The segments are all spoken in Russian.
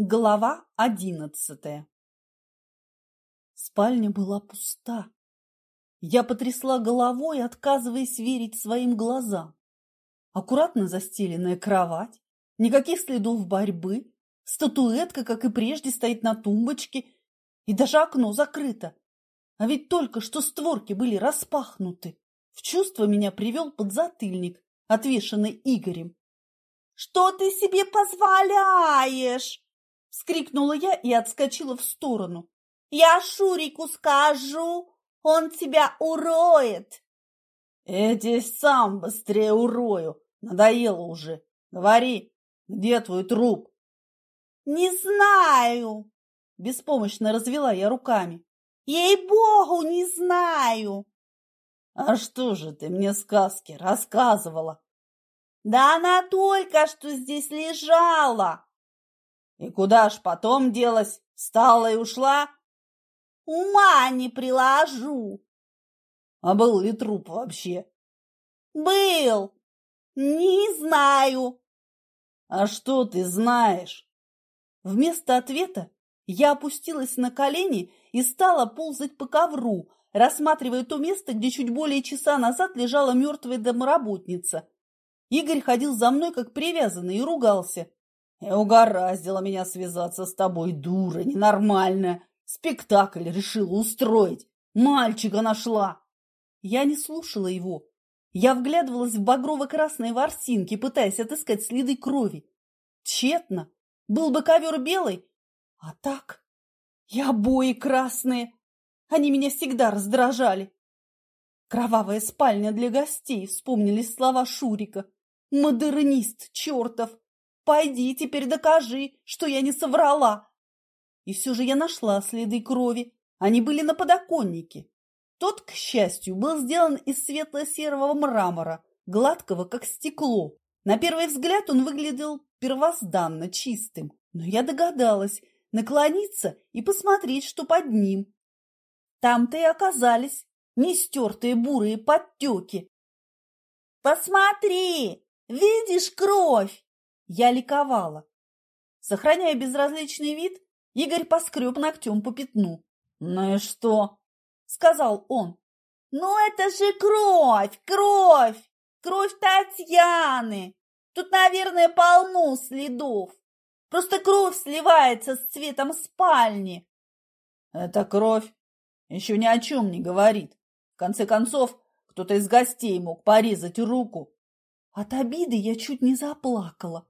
Глава одиннадцатая Спальня была пуста. Я потрясла головой, отказываясь верить своим глазам. Аккуратно застеленная кровать, никаких следов борьбы, статуэтка, как и прежде, стоит на тумбочке, и даже окно закрыто. А ведь только что створки были распахнуты. В чувство меня привел подзатыльник, отвешенный Игорем. «Что ты себе позволяешь?» – вскрикнула я и отскочила в сторону. «Я Шурику скажу, он тебя уроет!» «Я сам быстрее урою, надоело уже. Говори, где твой труп?» «Не знаю!» – беспомощно развела я руками. «Ей-богу, не знаю!» «А что же ты мне сказки рассказывала?» Да она только что здесь лежала. И куда ж потом делась? Встала и ушла? Ума не приложу. А был ли труп вообще? Был. Не знаю. А что ты знаешь? Вместо ответа я опустилась на колени и стала ползать по ковру, рассматривая то место, где чуть более часа назад лежала мертвая домоработница. Игорь ходил за мной, как привязанный, и ругался. И угораздило меня связаться с тобой, дура, ненормальная. Спектакль решила устроить. Мальчика нашла. Я не слушала его. Я вглядывалась в багрово-красные ворсинки, пытаясь отыскать следы крови. Тщетно. Был бы ковер белый. А так... И обои красные. Они меня всегда раздражали. Кровавая спальня для гостей, вспомнились слова Шурика. Модернист чертов! Пойди теперь докажи, что я не соврала. И все же я нашла следы крови. Они были на подоконнике. Тот, к счастью, был сделан из светло-серого мрамора, гладкого, как стекло. На первый взгляд он выглядел первозданно чистым, но я догадалась наклониться и посмотреть, что под ним. Там-то и оказались нестертые бурые подтеки. «Посмотри!» Видишь кровь? Я ликовала. Сохраняя безразличный вид, Игорь поскреб ногтем по пятну. «Ну и что?» — сказал он. «Ну это же кровь, кровь! Кровь Татьяны! Тут, наверное, полно следов. Просто кровь сливается с цветом спальни». «Это кровь еще ни о чем не говорит. В конце концов, кто-то из гостей мог порезать руку от обиды я чуть не заплакала.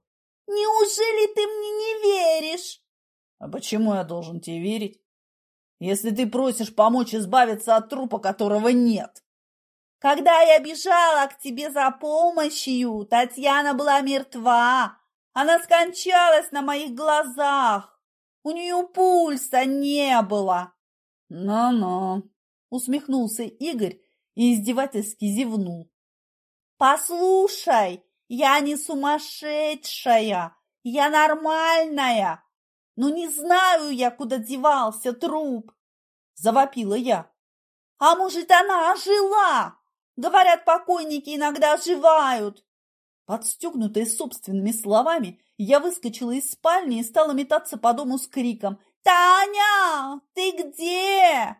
«Неужели ты мне не веришь?» «А почему я должен тебе верить, если ты просишь помочь избавиться от трупа, которого нет?» «Когда я бежала к тебе за помощью, Татьяна была мертва. Она скончалась на моих глазах. У нее пульса не было». «Ну-ну», — усмехнулся Игорь и издевательски зевнул. Послушай, я не сумасшедшая, я нормальная. Но не знаю я, куда девался труп, завопила я. А может, она ожила? Говорят, покойники иногда оживают. Подстегнутая собственными словами, я выскочила из спальни и стала метаться по дому с криком «Таня, ты где?»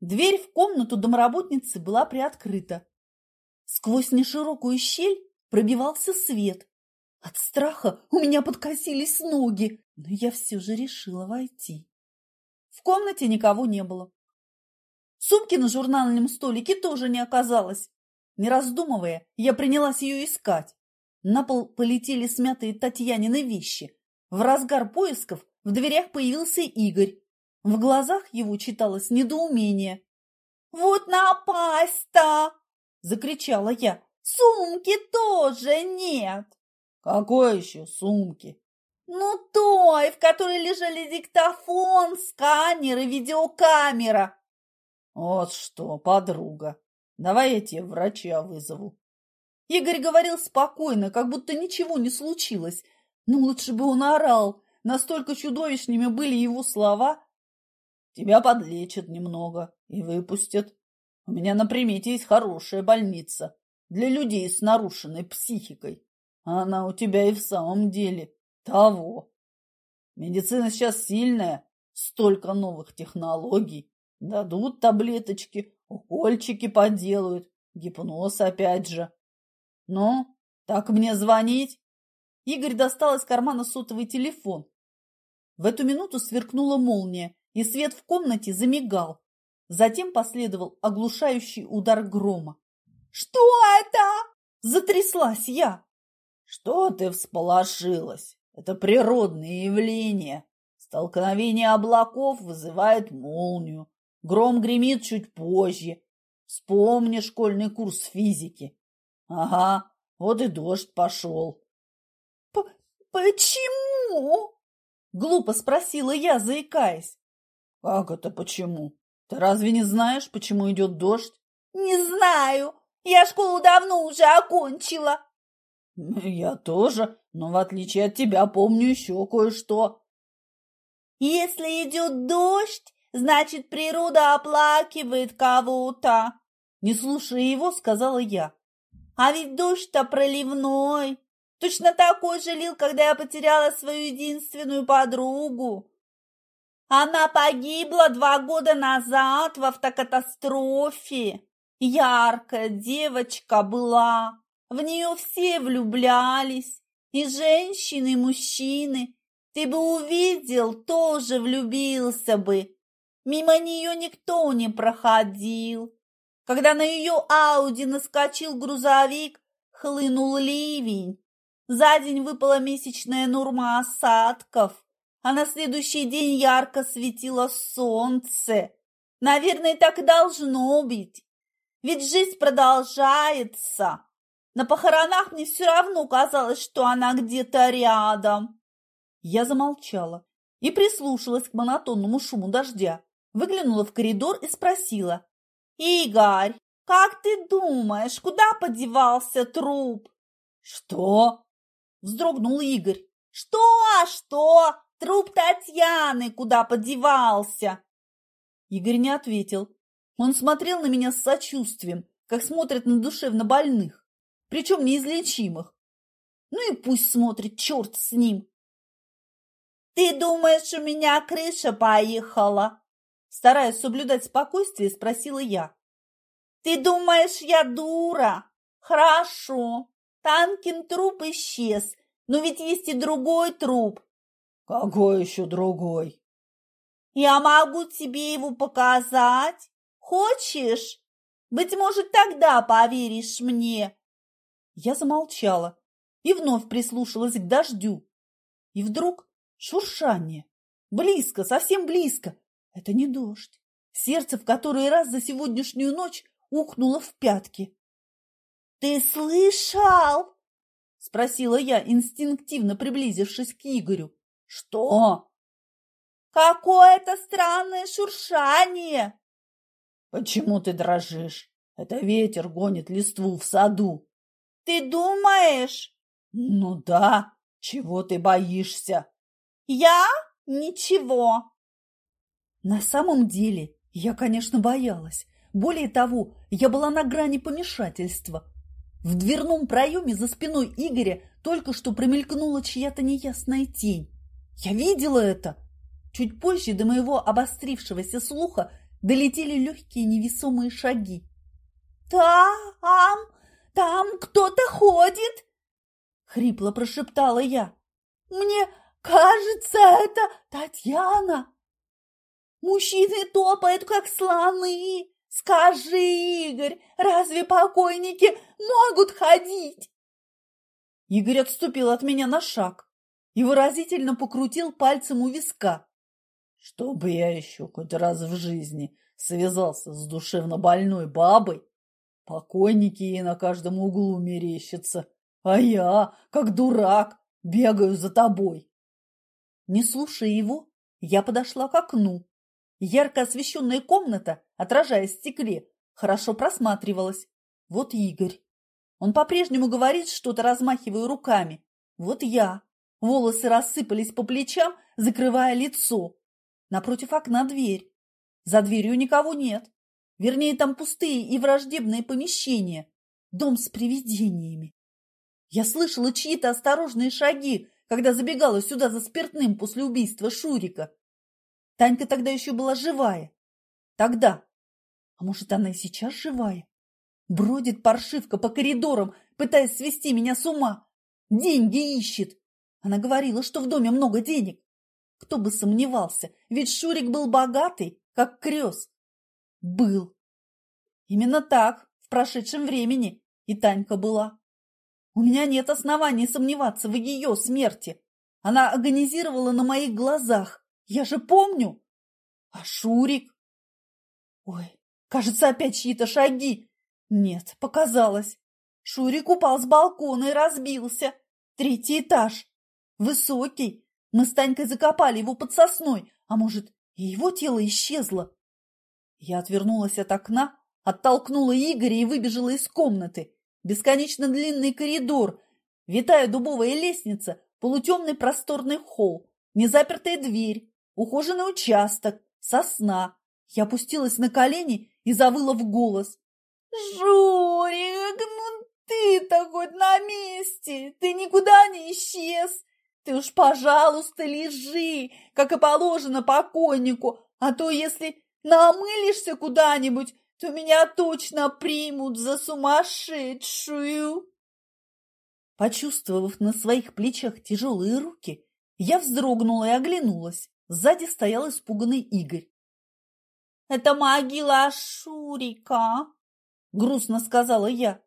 Дверь в комнату домработницы была приоткрыта. Сквозь неширокую щель пробивался свет. От страха у меня подкосились ноги, но я все же решила войти. В комнате никого не было. Сумки на журнальном столике тоже не оказалось. Не раздумывая, я принялась ее искать. На пол полетели смятые Татьянины вещи. В разгар поисков в дверях появился Игорь. В глазах его читалось недоумение. «Вот напасть-то!» закричала я. Сумки тоже нет. Какой еще сумки? Ну, той, в которой лежали диктофон, сканер и видеокамера. Вот что, подруга, давай я тебе врача вызову. Игорь говорил спокойно, как будто ничего не случилось. Но лучше бы он орал, настолько чудовищными были его слова. Тебя подлечат немного и выпустят. У меня на примете есть хорошая больница для людей с нарушенной психикой. Она у тебя и в самом деле того. Медицина сейчас сильная, столько новых технологий. Дадут таблеточки, укольчики поделают, гипноз опять же. Ну, так мне звонить? Игорь достал из кармана сотовый телефон. В эту минуту сверкнула молния, и свет в комнате замигал. Затем последовал оглушающий удар грома. «Что это?» – затряслась я. «Что ты всполошилась? Это природные явления. Столкновение облаков вызывает молнию. Гром гремит чуть позже. Вспомни школьный курс физики. Ага, вот и дождь пошел. «Почему?» – глупо спросила я, заикаясь. «Как это почему? Ты разве не знаешь, почему идет дождь?» «Не знаю. Я школу давно уже окончила». «Я тоже, но в отличие от тебя помню еще кое-что». «Если идет дождь, значит, природа оплакивает кого-то», не слушая его, сказала я. «А ведь дождь-то проливной. Точно такой же лил, когда я потеряла свою единственную подругу. Она погибла два года назад в автокатастрофе. Яркая девочка была. В нее все влюблялись, и женщины, и мужчины. Ты бы увидел, тоже влюбился бы. Мимо нее никто не проходил. Когда на ее Ауди наскочил грузовик, хлынул ливень. За день выпала месячная норма осадков, а на следующий день ярко светило солнце. Наверное, так должно быть. Ведь жизнь продолжается. На похоронах мне все равно казалось, что она где-то рядом. Я замолчала и прислушалась к монотонному шуму дождя. Выглянула в коридор и спросила. «Игорь, как ты думаешь, куда подевался труп?» «Что?» – вздрогнул Игорь. «Что, что? Труп Татьяны куда подевался?» Игорь не ответил. Он смотрел на меня с сочувствием, как смотрят на душевно больных причем неизлечимых. Ну и пусть смотрит, черт с ним. «Ты думаешь, у меня крыша поехала?» Стараясь соблюдать спокойствие, спросила я. «Ты думаешь, я дура? Хорошо. Танкин труп исчез, но ведь есть и другой труп». «Какой еще другой?» «Я могу тебе его показать. Хочешь? Быть может, тогда поверишь мне». Я замолчала и вновь прислушалась к дождю. И вдруг шуршание. Близко, совсем близко. Это не дождь. Сердце в который раз за сегодняшнюю ночь ухнуло в пятки. «Ты слышал?» – спросила я, инстинктивно приблизившись к Игорю. «Что?» «Какое-то странное шуршание!» «Почему ты дрожишь? Это ветер гонит листву в саду!» Ты думаешь? Ну да. Чего ты боишься? Я? Ничего. На самом деле, я, конечно, боялась. Более того, я была на грани помешательства. В дверном проеме за спиной Игоря только что промелькнула чья-то неясная тень. Я видела это. Чуть позже до моего обострившегося слуха долетели легкие невесомые шаги. «Там там кто-то ходит!» Хрипло прошептала я. «Мне кажется, это Татьяна!» «Мужчины топают, как слоны!» «Скажи, Игорь, разве покойники могут ходить?» Игорь отступил от меня на шаг и выразительно покрутил пальцем у виска. «Чтобы я еще хоть раз в жизни связался с душевно больной бабой, Покойники ей на каждом углу мерещатся, а я, как дурак, бегаю за тобой. Не слушая его, я подошла к окну. Ярко освещенная комната, отражаясь в стекле, хорошо просматривалась. Вот Игорь. Он по-прежнему говорит что-то, размахивая руками. Вот я. Волосы рассыпались по плечам, закрывая лицо. Напротив окна дверь. За дверью никого нет. Вернее, там пустые и враждебные помещения. Дом с привидениями. Я слышала чьи-то осторожные шаги, когда забегала сюда за спиртным после убийства Шурика. Танька тогда еще была живая. Тогда. А может, она и сейчас живая? Бродит паршивка по коридорам, пытаясь свести меня с ума. Деньги ищет. Она говорила, что в доме много денег. Кто бы сомневался, ведь Шурик был богатый, как крест. Был. Именно так, в прошедшем времени, и Танька была. У меня нет оснований сомневаться в ее смерти. Она организировала на моих глазах. Я же помню. А Шурик? Ой, кажется, опять чьи-то шаги. Нет, показалось. Шурик упал с балкона и разбился. Третий этаж. Высокий. Мы с Танькой закопали его под сосной, а может, и его тело исчезло. Я отвернулась от окна, оттолкнула Игоря и выбежала из комнаты. Бесконечно длинный коридор, витая дубовая лестница, полутемный просторный холл, незапертая дверь, ухоженный участок, сосна. Я опустилась на колени и завыла в голос. «Жорик, ну ты-то хоть на месте! Ты никуда не исчез! Ты уж, пожалуйста, лежи, как и положено покойнику, а то если намылишься куда-нибудь, то меня точно примут за сумасшедшую!» Почувствовав на своих плечах тяжелые руки, я вздрогнула и оглянулась. Сзади стоял испуганный Игорь. «Это могила Шурика», — грустно сказала я.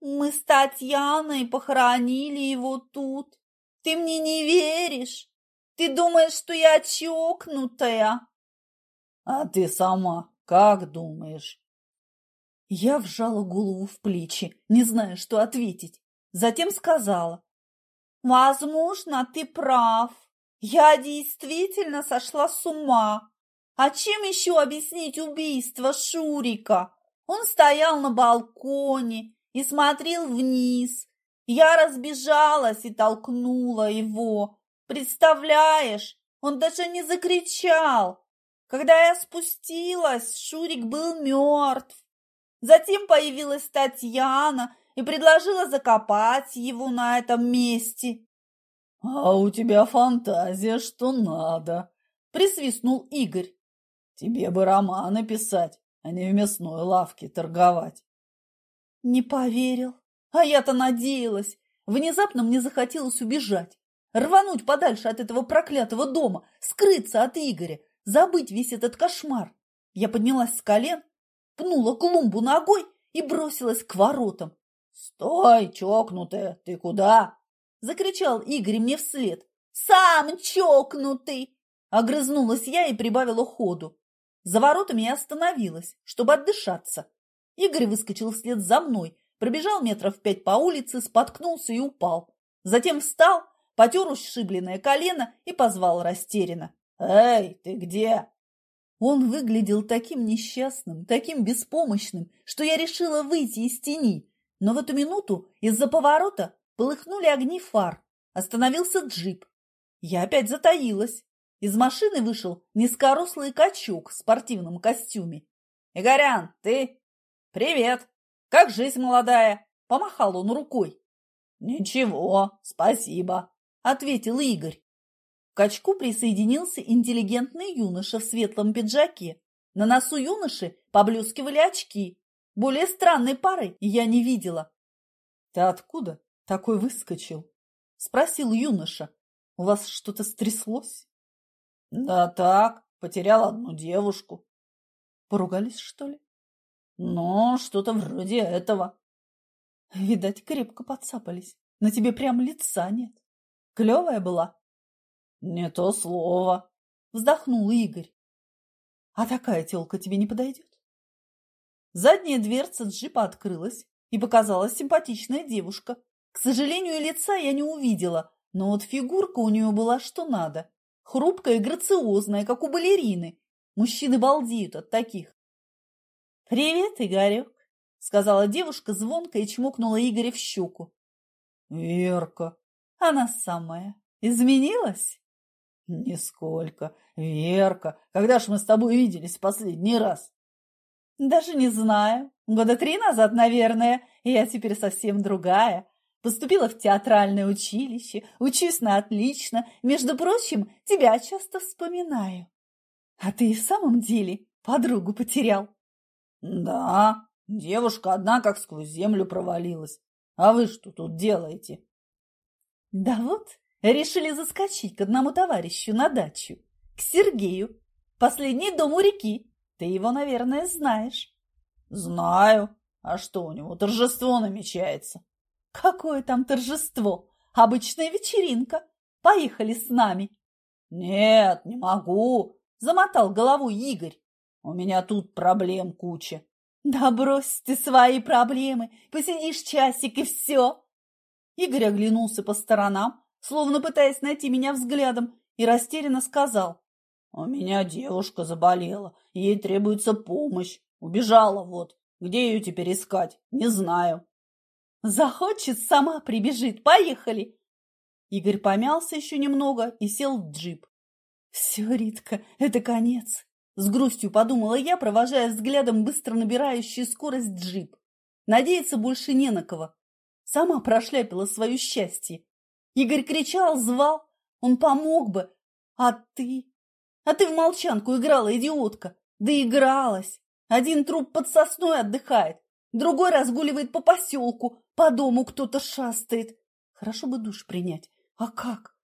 «Мы с Татьяной похоронили его тут. Ты мне не веришь? Ты думаешь, что я чокнутая?» «А ты сама как думаешь?» Я вжала голову в плечи, не зная, что ответить. Затем сказала. «Возможно, ты прав. Я действительно сошла с ума. А чем еще объяснить убийство Шурика? Он стоял на балконе и смотрел вниз. Я разбежалась и толкнула его. Представляешь, он даже не закричал. Когда я спустилась, Шурик был мертв. Затем появилась Татьяна и предложила закопать его на этом месте. — А у тебя фантазия, что надо, — присвистнул Игорь. — Тебе бы романы писать, а не в мясной лавке торговать. Не поверил. А я-то надеялась. Внезапно мне захотелось убежать, рвануть подальше от этого проклятого дома, скрыться от Игоря, забыть весь этот кошмар. Я поднялась с колен пнула клумбу ногой и бросилась к воротам. «Стой, чокнутая, ты куда?» – закричал Игорь мне вслед. «Сам чокнутый!» – огрызнулась я и прибавила ходу. За воротами я остановилась, чтобы отдышаться. Игорь выскочил вслед за мной, пробежал метров пять по улице, споткнулся и упал. Затем встал, потер ушибленное колено и позвал растерянно. «Эй, ты где?» Он выглядел таким несчастным, таким беспомощным, что я решила выйти из тени. Но в эту минуту из-за поворота полыхнули огни фар. Остановился джип. Я опять затаилась. Из машины вышел низкорослый качок в спортивном костюме. «Игорян, ты? Привет! Как жизнь молодая?» Помахал он рукой. «Ничего, спасибо», — ответил Игорь. К качку присоединился интеллигентный юноша в светлом пиджаке. На носу юноши поблескивали очки. Более странной пары я не видела. — Ты откуда такой выскочил? — спросил юноша. — У вас что-то стряслось? — Да так, потерял одну девушку. — Поругались, что ли? — Ну, что-то вроде этого. — Видать, крепко подцапались. На тебе прям лица нет. Клевая была? — «Не то слово», — вздохнул Игорь. «А такая телка тебе не подойдет?» Задняя дверца джипа открылась, и показалась симпатичная девушка. К сожалению, лица я не увидела, но вот фигурка у нее была что надо. Хрупкая и грациозная, как у балерины. Мужчины балдеют от таких. «Привет, Игорек», — сказала девушка звонко и чмокнула Игоря в щеку. «Верка». «Она самая. Изменилась?» Нисколько. Верка, когда ж мы с тобой виделись в последний раз? Даже не знаю. Года три назад, наверное. Я теперь совсем другая. Поступила в театральное училище, учусь на отлично. Между прочим, тебя часто вспоминаю. А ты и в самом деле подругу потерял? Да, девушка одна как сквозь землю провалилась. А вы что тут делаете? Да вот, решили заскочить к одному товарищу на дачу, к Сергею. Последний дом у реки. Ты его, наверное, знаешь. Знаю. А что у него, торжество намечается? Какое там торжество? Обычная вечеринка. Поехали с нами. Нет, не могу, замотал головой Игорь. У меня тут проблем куча. Да брось ты свои проблемы, посидишь часик и все. Игорь оглянулся по сторонам, словно пытаясь найти меня взглядом, и растерянно сказал. У меня девушка заболела, ей требуется помощь. Убежала вот. Где ее теперь искать? Не знаю. Захочет, сама прибежит. Поехали!» Игорь помялся еще немного и сел в джип. «Все, Ритка, это конец!» С грустью подумала я, провожая взглядом быстро набирающий скорость джип. Надеяться больше не на кого. Сама прошляпила свое счастье. Игорь кричал, звал. Он помог бы. А ты? А ты в молчанку играла, идиотка. Да игралась. Один труп под сосной отдыхает, другой разгуливает по поселку, по дому кто-то шастает. Хорошо бы душ принять. А как?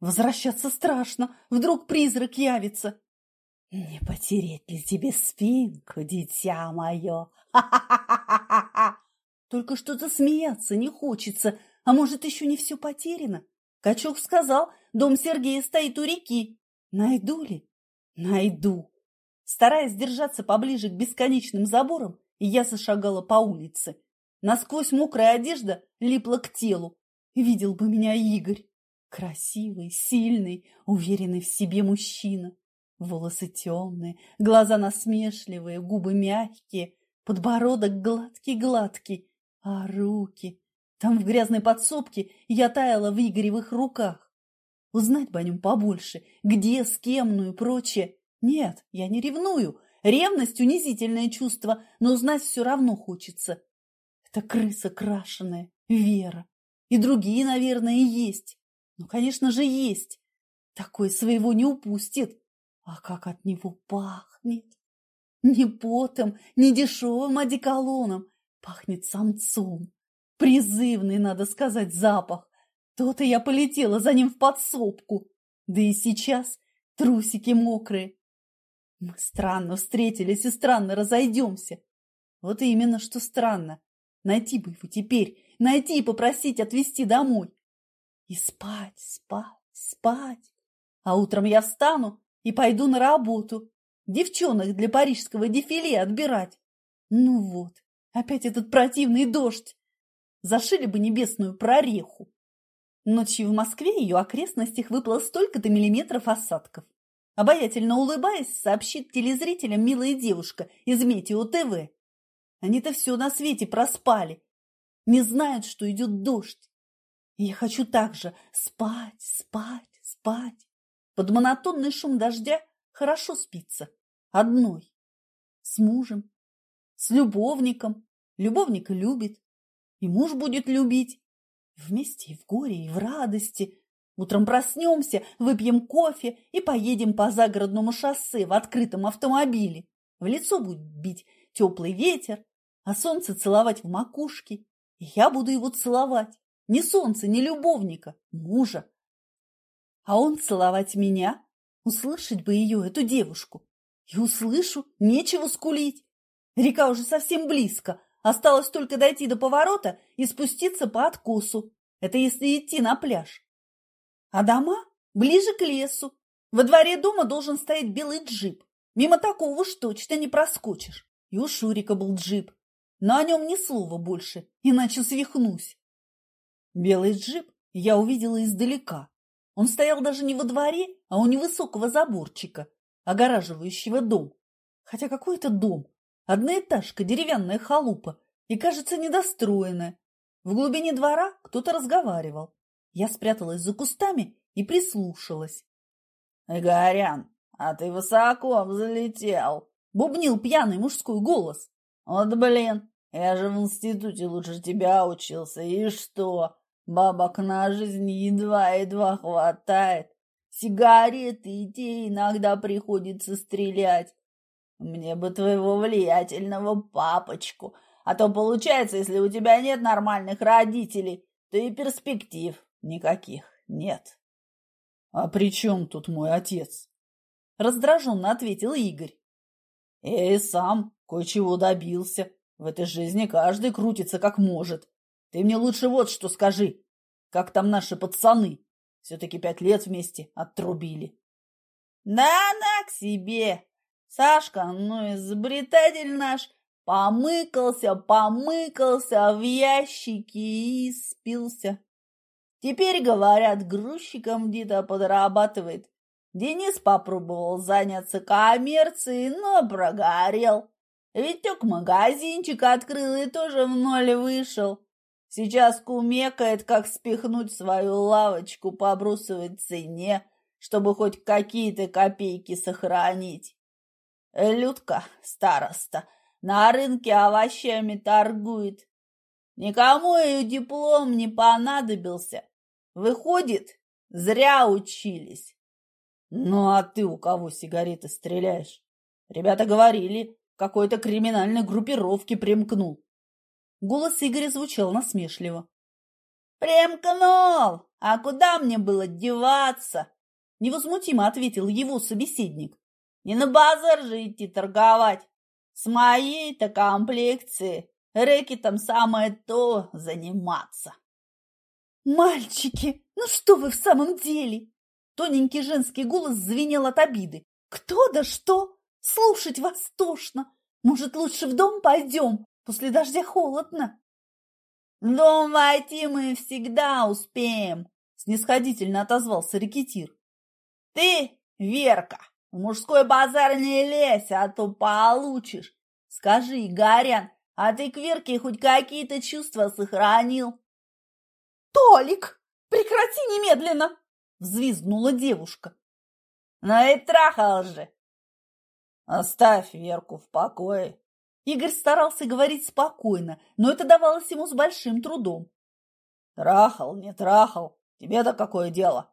Возвращаться страшно. Вдруг призрак явится. Не потереть ли тебе спинку, дитя мое? Только что-то смеяться не хочется. А может, еще не все потеряно? Качок сказал, дом Сергея стоит у реки. Найду ли? Найду. Стараясь держаться поближе к бесконечным заборам, я зашагала по улице. Насквозь мокрая одежда липла к телу. Видел бы меня Игорь. Красивый, сильный, уверенный в себе мужчина. Волосы темные, глаза насмешливые, губы мягкие, подбородок гладкий-гладкий, а руки... Там в грязной подсобке я таяла в Игоревых руках. Узнать бы о нем побольше, где, с кем, ну и прочее. Нет, я не ревную. Ревность – унизительное чувство, но узнать все равно хочется. Это крыса крашеная, Вера. И другие, наверное, есть. Ну, конечно же, есть. Такой своего не упустит. А как от него пахнет! Не потом, не дешевым одеколоном. Пахнет самцом. Призывный, надо сказать, запах. То-то я полетела за ним в подсобку. Да и сейчас трусики мокрые. Мы странно встретились и странно разойдемся. Вот именно, что странно. Найти бы его теперь, найти и попросить отвезти домой. И спать, спать, спать. А утром я встану и пойду на работу. Девчонок для парижского дефиле отбирать. Ну вот, опять этот противный дождь. Зашили бы небесную прореху. Ночью в Москве и ее окрестностях выпало столько-то миллиметров осадков. Обаятельно улыбаясь, сообщит телезрителям милая девушка из Метео ТВ. Они-то все на свете проспали. Не знают, что идет дождь. И я хочу также спать, спать, спать. Под монотонный шум дождя хорошо спится. Одной. С мужем. С любовником. Любовника любит. И муж будет любить. Вместе и в горе, и в радости. Утром проснемся, выпьем кофе и поедем по загородному шоссе в открытом автомобиле. В лицо будет бить теплый ветер, а солнце целовать в макушке. И я буду его целовать. Не солнце, не любовника, мужа. А он целовать меня, услышать бы ее, эту девушку. И услышу, нечего скулить. Река уже совсем близко. Осталось только дойти до поворота и спуститься по откосу. Это если идти на пляж. А дома ближе к лесу. Во дворе дома должен стоять белый джип. Мимо такого уж точно не проскочишь. И у Шурика был джип. Но о нем ни слова больше, иначе свихнусь. Белый джип я увидела издалека. Он стоял даже не во дворе, а у невысокого заборчика, огораживающего дом. Хотя какой это дом? Одноэтажка, деревянная халупа и, кажется, недостроенная. В глубине двора кто-то разговаривал. Я спряталась за кустами и прислушалась. «Игорян, а ты высоко взлетел!» — бубнил пьяный мужской голос. «Вот блин, я же в институте лучше тебя учился, и что? Бабок на жизнь едва-едва хватает. Сигареты и те иногда приходится стрелять. Мне бы твоего влиятельного папочку. А то получается, если у тебя нет нормальных родителей, то и перспектив никаких нет. А при чем тут мой отец? Раздраженно ответил Игорь. Я и сам кое-чего добился. В этой жизни каждый крутится как может. Ты мне лучше вот что скажи. Как там наши пацаны? Все-таки пять лет вместе отрубили. Да-да, к себе. Сашка, ну, изобретатель наш, помыкался, помыкался в ящике и спился. Теперь, говорят, грузчиком где-то подрабатывает. Денис попробовал заняться коммерцией, но прогорел. Витек магазинчик открыл и тоже в ноль вышел. Сейчас кумекает, как спихнуть свою лавочку по брусовой цене, чтобы хоть какие-то копейки сохранить. Людка, староста, на рынке овощами торгует. Никому ее диплом не понадобился. Выходит, зря учились. Ну, а ты у кого сигареты стреляешь? Ребята говорили, какой-то криминальной группировке примкнул. Голос Игоря звучал насмешливо. «Примкнул! А куда мне было деваться?» Невозмутимо ответил его собеседник. «Не на базар же идти торговать. С моей-то комплекции рэкетом самое то заниматься». «Мальчики, ну что вы в самом деле?» Тоненький женский голос звенел от обиды. «Кто да что? Слушать вас тошно. Может, лучше в дом пойдем? После дождя холодно. Дом войти мы всегда успеем, снисходительно отозвался рекетир. Ты, Верка, в мужской базар не лезь, а то получишь. Скажи, Горян, а ты к Верке хоть какие-то чувства сохранил? Толик, прекрати немедленно! Взвизгнула девушка. Ну и трахал же. Оставь Верку в покое, Игорь старался говорить спокойно, но это давалось ему с большим трудом. «Трахал, не трахал, тебе-то какое дело?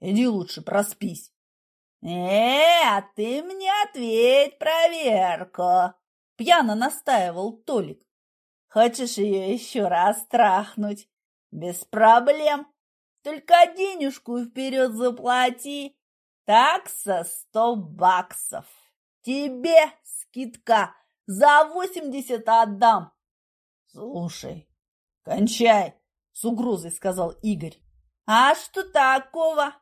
Иди лучше проспись». «Э, а ты мне ответь, проверку!» — пьяно настаивал Толик. «Хочешь ее еще раз трахнуть? Без проблем. Только денежку вперед заплати. Такса сто баксов. Тебе скидка за восемьдесят отдам. Слушай, кончай, с угрозой сказал Игорь. А что такого?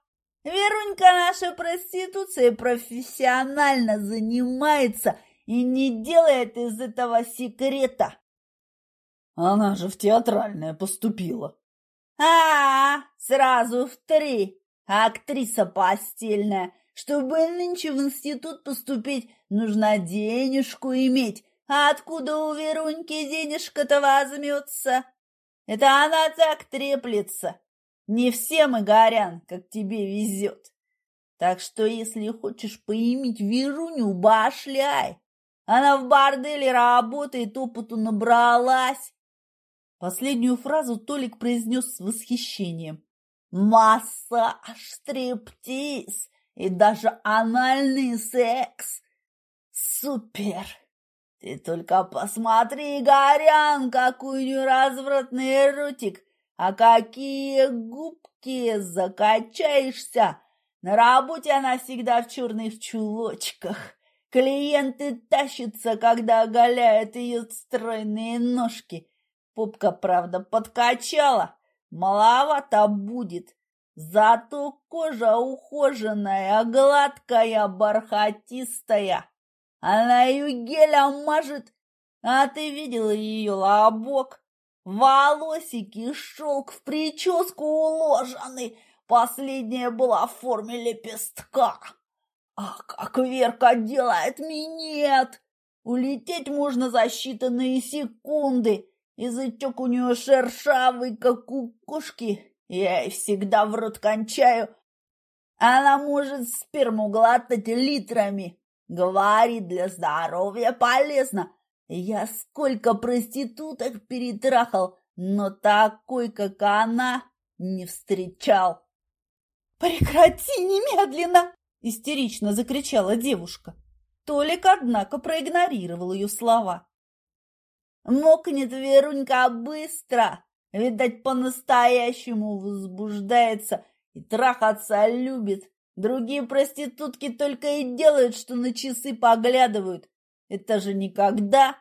Верунька наша проституцией профессионально занимается и не делает из этого секрета. Она же в театральное поступила. А, -а, -а сразу в три. Актриса постельная. Чтобы нынче в институт поступить, нужно денежку иметь. А откуда у Веруньки денежка-то возьмется? Это она так треплется. Не всем, Игорян, как тебе везет. Так что, если хочешь поиметь Веруню, башляй. Она в борделе работает, опыту набралась. Последнюю фразу Толик произнес с восхищением. Массаж, стриптиз и даже анальный секс. Супер! Ты только посмотри, Горян, какой у нее развратный ротик, а какие губки, закачаешься. На работе она всегда в черных чулочках. Клиенты тащатся, когда оголяют ее стройные ножки. Попка, правда, подкачала. Маловато будет. Зато кожа ухоженная, гладкая, бархатистая. Она ее гелем мажет. А ты видела ее лобок? Волосики, шелк в прическу уложены. Последняя была в форме лепестка. Ах, как Верка делает минет! Улететь можно за считанные секунды. Язычок у нее шершавый, как у кошки, я ей всегда в рот кончаю. Она может сперму глотать литрами. Говорит, для здоровья полезно. Я сколько проституток перетрахал, но такой, как она, не встречал. «Прекрати немедленно!» – истерично закричала девушка. Толик, однако, проигнорировал ее слова. Мокнет Верунька быстро, видать, по-настоящему возбуждается и трахаться любит. Другие проститутки только и делают, что на часы поглядывают. Это же никогда.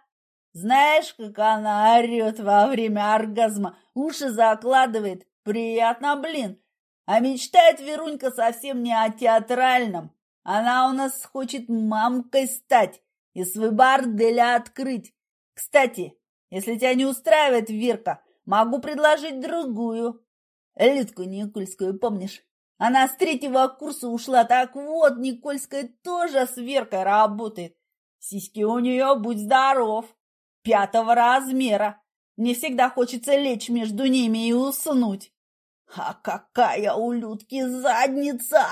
Знаешь, как она орет во время оргазма, уши закладывает. Приятно, блин. А мечтает Верунька совсем не о театральном. Она у нас хочет мамкой стать и свой бордель открыть. Кстати, если тебя не устраивает Верка, могу предложить другую. Людку Никольскую, помнишь? Она с третьего курса ушла. Так вот, Никольская тоже с Веркой работает. Сиськи у нее, будь здоров, пятого размера. Мне всегда хочется лечь между ними и уснуть. А какая у Людки задница!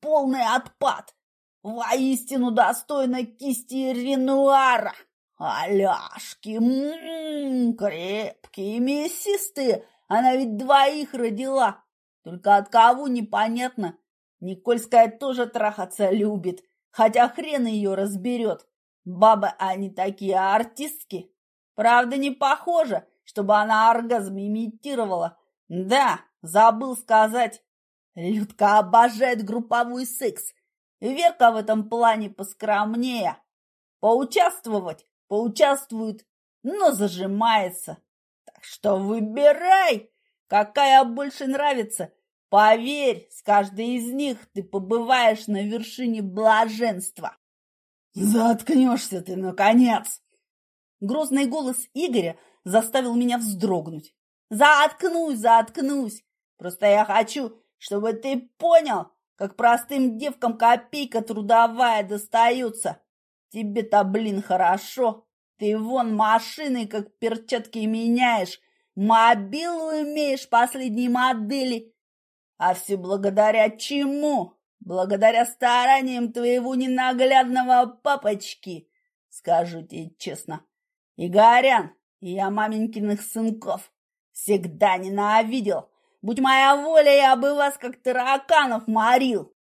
Полный отпад! Воистину достойна кисти Ренуара! Аляшки, м-м, крепкие, мясистые. Она ведь двоих родила. Только от кого непонятно. Никольская тоже трахаться любит, хотя хрен ее разберет. Бабы они такие артистки. Правда, не похоже, чтобы она оргазм имитировала. Да, забыл сказать. Людка обожает групповой секс. Верка в этом плане поскромнее. Поучаствовать поучаствует, но зажимается. Так что выбирай, какая больше нравится. Поверь, с каждой из них ты побываешь на вершине блаженства. Заткнешься ты, наконец! Грозный голос Игоря заставил меня вздрогнуть. Заткнусь, заткнусь. Просто я хочу, чтобы ты понял, как простым девкам копейка трудовая достается. Тебе-то, блин, хорошо. Ты вон машины, как перчатки меняешь, мобилу имеешь последней модели. А все благодаря чему? Благодаря стараниям твоего ненаглядного папочки, скажу тебе честно. Игорян, я маменькиных сынков всегда ненавидел. Будь моя воля, я бы вас, как тараканов, морил.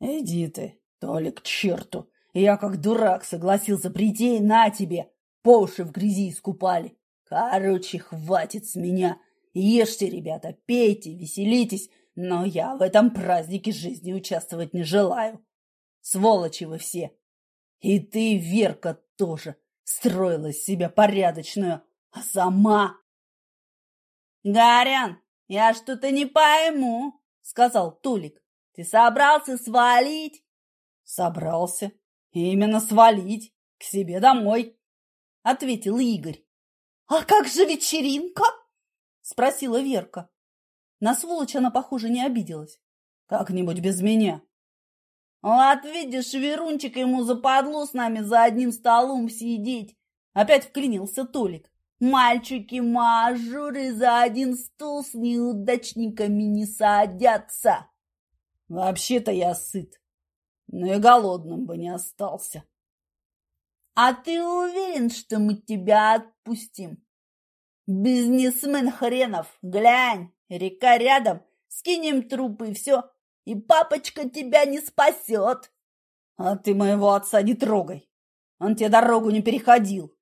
Иди ты, Толик, к черту. Я как дурак согласился прийти, на тебе, по уши в грязи искупали. Короче, хватит с меня. Ешьте, ребята, пейте, веселитесь, но я в этом празднике жизни участвовать не желаю. Сволочи вы все. И ты, Верка, тоже строила из себя порядочную, а сама... Горян, я что-то не пойму, сказал Толик. Ты собрался свалить? Собрался. «Именно свалить к себе домой», — ответил Игорь. «А как же вечеринка?» — спросила Верка. На сволочь она, похоже, не обиделась. «Как-нибудь без меня». «Вот видишь, Верунчик ему западло с нами за одним столом сидеть!» Опять вклинился Толик. «Мальчики-мажоры за один стол с неудачниками не садятся!» «Вообще-то я сыт», но и голодным бы не остался. А ты уверен, что мы тебя отпустим? Бизнесмен хренов, глянь, река рядом, скинем трупы и все, и папочка тебя не спасет. А ты моего отца не трогай, он тебе дорогу не переходил.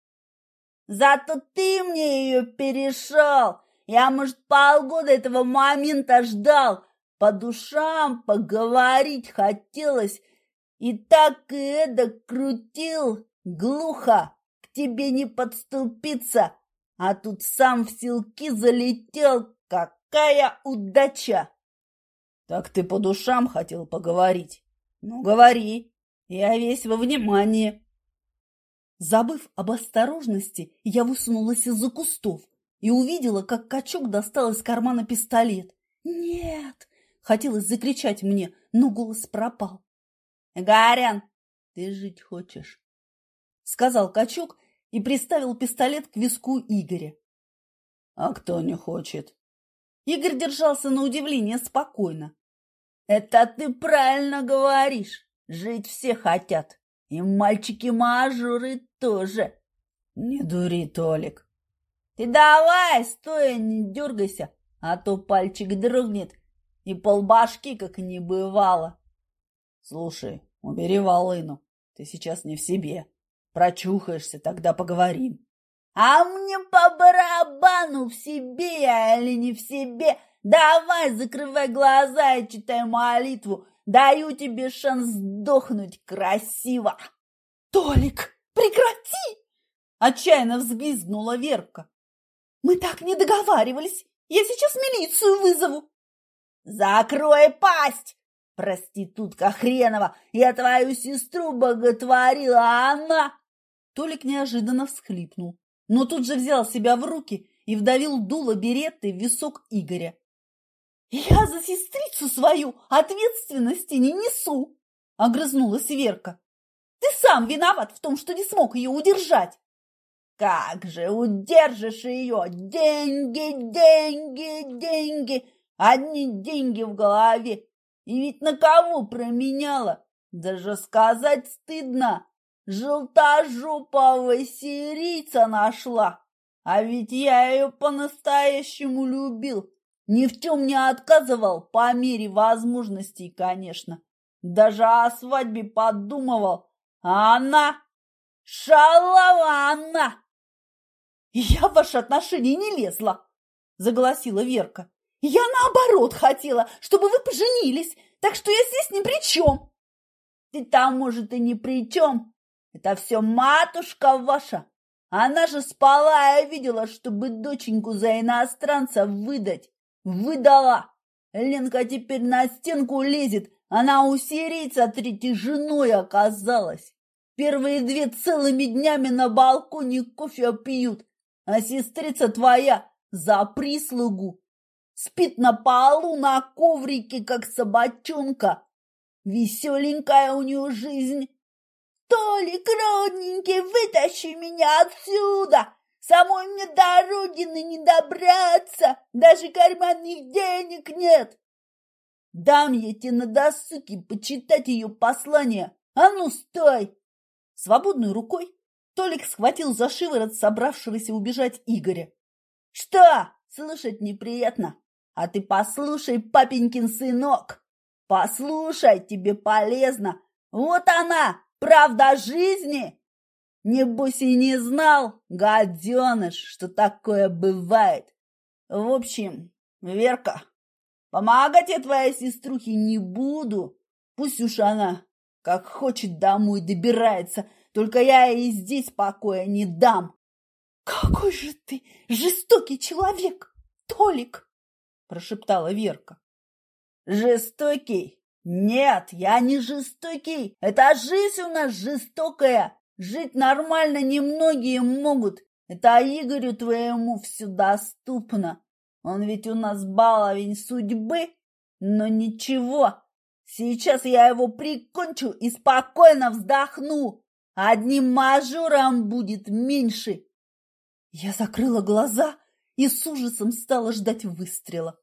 Зато ты мне ее перешел. Я, может, полгода этого момента ждал. По душам поговорить хотелось, и так и это крутил, глухо, к тебе не подступиться, а тут сам в селки залетел, какая удача! Так ты по душам хотел поговорить? Ну, говори, я весь во внимании. Забыв об осторожности, я высунулась из-за кустов и увидела, как качок достал из кармана пистолет. «Нет!» — хотелось закричать мне, но голос пропал. «Гарян, ты жить хочешь?» Сказал качок и приставил пистолет к виску Игоря. «А кто не хочет?» Игорь держался на удивление спокойно. «Это ты правильно говоришь. Жить все хотят. И мальчики-мажоры тоже». «Не дури, Толик». «Ты давай, стоя, не дергайся, а то пальчик дрогнет, и полбашки как не бывало. Слушай, убери волыну, ты сейчас не в себе. Прочухаешься, тогда поговорим. А мне по барабану, в себе или не в себе. Давай, закрывай глаза и читай молитву. Даю тебе шанс сдохнуть красиво. Толик, прекрати! Отчаянно взвизгнула Верка. Мы так не договаривались. Я сейчас милицию вызову. Закрой пасть! Проститутка хренова! Я твою сестру боготворила, а она... Толик неожиданно всхлипнул, но тут же взял себя в руки и вдавил дуло беретты в висок Игоря. «Я за сестрицу свою ответственности не несу!» — огрызнулась Верка. «Ты сам виноват в том, что не смог ее удержать!» «Как же удержишь ее? Деньги, деньги, деньги! Одни деньги в голове! И ведь на кого променяла? Даже сказать стыдно! Желтожопого сирийца нашла! А ведь я ее по-настоящему любил!» Ни в чем не отказывал, по мере возможностей, конечно. Даже о свадьбе подумывал, а она... Шалава она! Я в ваши отношения не лезла, заголосила Верка. Я наоборот хотела, чтобы вы поженились, так что я здесь ни при чем. Ты там, может, и ни при чем. Это все матушка ваша. Она же спала и видела, чтобы доченьку за иностранца выдать. Выдала! Ленка теперь на стенку лезет. Она у сирийца третьей женой оказалась. Первые две целыми днями на балконе кофе пьют, а сестрица твоя за прислугу. Спит на полу на коврике, как собачонка. Веселенькая у нее жизнь. Толик, родненький, вытащи меня отсюда! Самой мне до родины не добраться, даже карманных денег нет. Дам я тебе на досуге почитать ее послание. А ну, стой!» Свободной рукой Толик схватил за шиворот собравшегося убежать Игоря. «Что? Слушать неприятно? А ты послушай, папенькин сынок! Послушай, тебе полезно! Вот она, правда жизни!» Небось и не знал, гаденыш, что такое бывает. В общем, Верка, помогать я твоей сеструхе не буду. Пусть уж она как хочет домой добирается, только я ей здесь покоя не дам. Какой же ты жестокий человек, Толик, прошептала Верка. Жестокий? Нет, я не жестокий. Это жизнь у нас жестокая. Жить нормально немногие могут. Это Игорю твоему все доступно. Он ведь у нас баловень судьбы. Но ничего, сейчас я его прикончу и спокойно вздохну. Одним мажором будет меньше. Я закрыла глаза и с ужасом стала ждать выстрела.